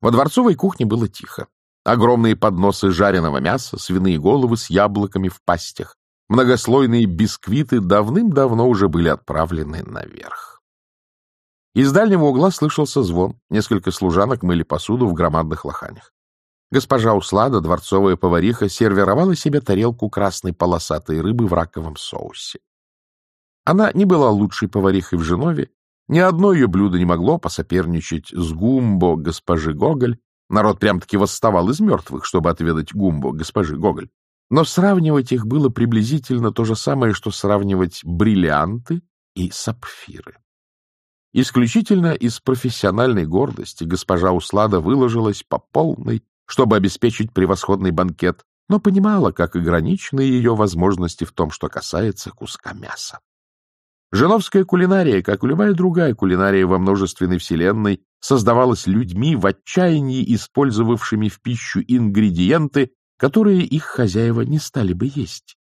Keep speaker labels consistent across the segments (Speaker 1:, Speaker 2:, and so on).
Speaker 1: Во дворцовой кухне было тихо. Огромные подносы жареного мяса, свиные головы с яблоками в пастях, многослойные бисквиты давным-давно уже были отправлены наверх. Из дальнего угла слышался звон. Несколько служанок мыли посуду в громадных лоханях. Госпожа Услада, дворцовая повариха, сервировала себе тарелку красной полосатой рыбы в раковом соусе. Она не была лучшей поварихой в Женове, ни одно ее блюдо не могло посоперничать с гумбо госпожи Гоголь. Народ прям-таки восставал из мертвых, чтобы отведать гумбо госпожи Гоголь. Но сравнивать их было приблизительно то же самое, что сравнивать бриллианты и сапфиры. Исключительно из профессиональной гордости госпожа Услада выложилась по полной, чтобы обеспечить превосходный банкет, но понимала, как ограничены ее возможности в том, что касается куска мяса. Женовская кулинария, как и любая другая кулинария во множественной вселенной, создавалась людьми в отчаянии, использовавшими в пищу ингредиенты, которые их хозяева не стали бы есть.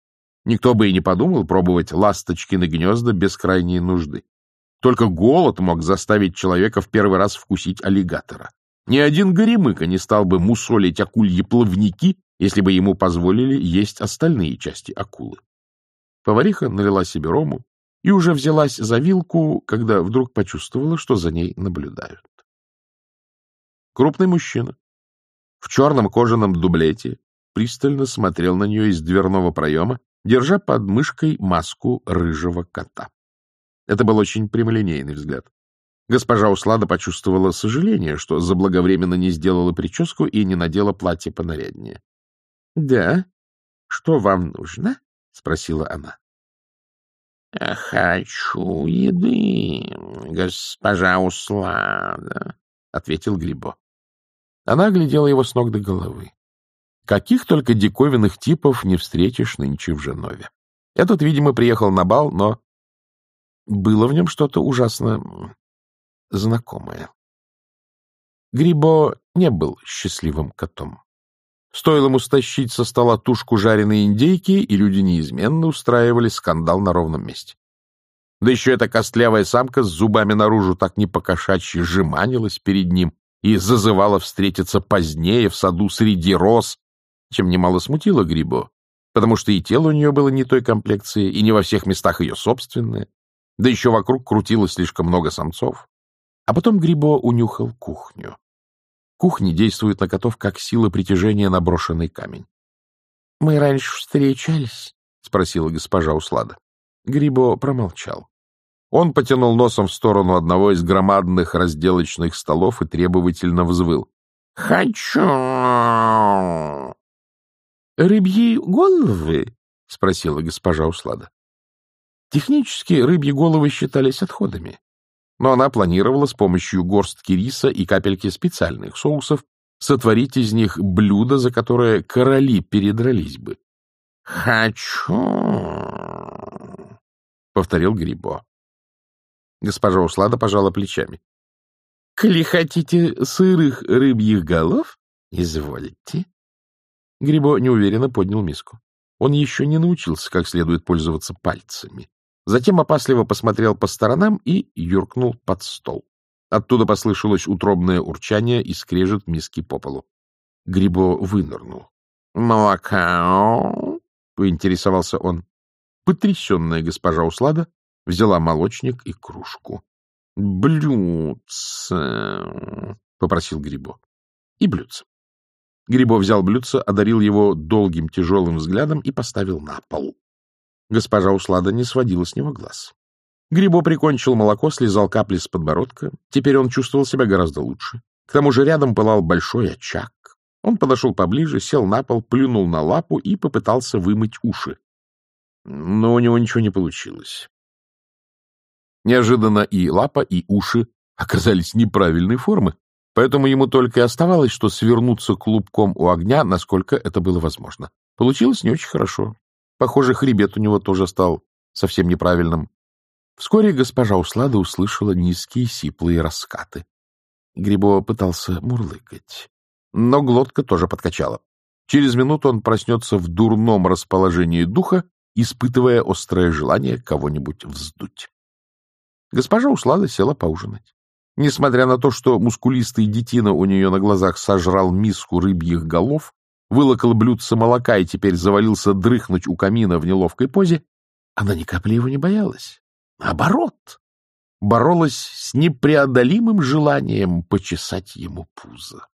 Speaker 1: Никто бы и не подумал пробовать ласточкины гнезда без крайней нужды. Только голод мог заставить человека в первый раз вкусить аллигатора. Ни один горемыка не стал бы мусолить акульи плавники, если бы ему позволили есть остальные части акулы. Повариха налила себе рому, и уже взялась за вилку, когда вдруг почувствовала, что за ней наблюдают. Крупный мужчина в черном кожаном дублете пристально смотрел на нее из дверного проема, держа под мышкой маску рыжего кота. Это был очень прямолинейный взгляд. Госпожа Услада почувствовала сожаление, что заблаговременно не сделала прическу и не надела платье понаряднее. — Да? Что вам нужно? — спросила она.
Speaker 2: — Хочу еды, госпожа Услада, — ответил Грибо.
Speaker 1: Она глядела его с ног до головы. Каких только диковинных типов не встретишь нынче в Женове. Этот, видимо, приехал на бал, но было в нем что-то ужасно знакомое. Грибо не был счастливым котом. Стоило ему стащить со стола тушку жареной индейки, и люди неизменно устраивали скандал на ровном месте. Да еще эта костлявая самка с зубами наружу так не покошачьи жеманилась перед ним и зазывала встретиться позднее в саду среди роз, чем немало смутило Грибо, потому что и тело у нее было не той комплекции, и не во всех местах ее собственное, да еще вокруг крутилось слишком много самцов. А потом Грибо унюхал кухню. Кухни действуют на котов как сила притяжения на брошенный камень.
Speaker 2: — Мы раньше встречались? — спросила госпожа Услада.
Speaker 1: Грибо промолчал. Он потянул носом в сторону одного из громадных разделочных столов и требовательно взвыл.
Speaker 2: — Хочу!
Speaker 1: — Рыбьи головы? — спросила госпожа Услада. Технически рыбьи головы считались отходами но она планировала с помощью горстки риса и капельки специальных соусов сотворить из них блюдо, за которое короли передрались бы.
Speaker 2: — Хочу, —
Speaker 1: повторил Грибо. Госпожа Услада пожала плечами. — Коли хотите сырых рыбьих голов, изволите. Грибо неуверенно поднял миску. Он еще не научился, как следует пользоваться пальцами. Затем опасливо посмотрел по сторонам и юркнул под стол. Оттуда послышалось утробное урчание и скрежет миски по полу. Грибо вынырнул.
Speaker 2: «Молока?»
Speaker 1: — поинтересовался он. Потрясенная госпожа Услада взяла молочник и кружку.
Speaker 2: «Блюдце!»
Speaker 1: — попросил Грибо. И блюдце. Грибо взял блюдце, одарил его долгим тяжелым взглядом и поставил на пол. Госпожа Услада не сводила с него глаз. Грибо прикончил молоко, слезал капли с подбородка. Теперь он чувствовал себя гораздо лучше. К тому же рядом пылал большой очаг. Он подошел поближе, сел на пол, плюнул на лапу и попытался вымыть уши. Но у него ничего не получилось. Неожиданно и лапа, и уши оказались неправильной формы, поэтому ему только и оставалось, что свернуться клубком у огня, насколько это было возможно. Получилось не очень хорошо. Похоже, хребет у него тоже стал совсем неправильным. Вскоре госпожа Услада услышала низкие сиплые раскаты. Грибо пытался мурлыкать, но глотка тоже подкачала. Через минуту он проснется в дурном расположении духа, испытывая острое желание кого-нибудь вздуть. Госпожа Услада села поужинать. Несмотря на то, что мускулистый детина у нее на глазах сожрал миску рыбьих голов, вылокал блюдце молока и теперь завалился дрыхнуть у камина в неловкой позе, она ни капли его не боялась. Наоборот, боролась с непреодолимым желанием почесать ему пузо.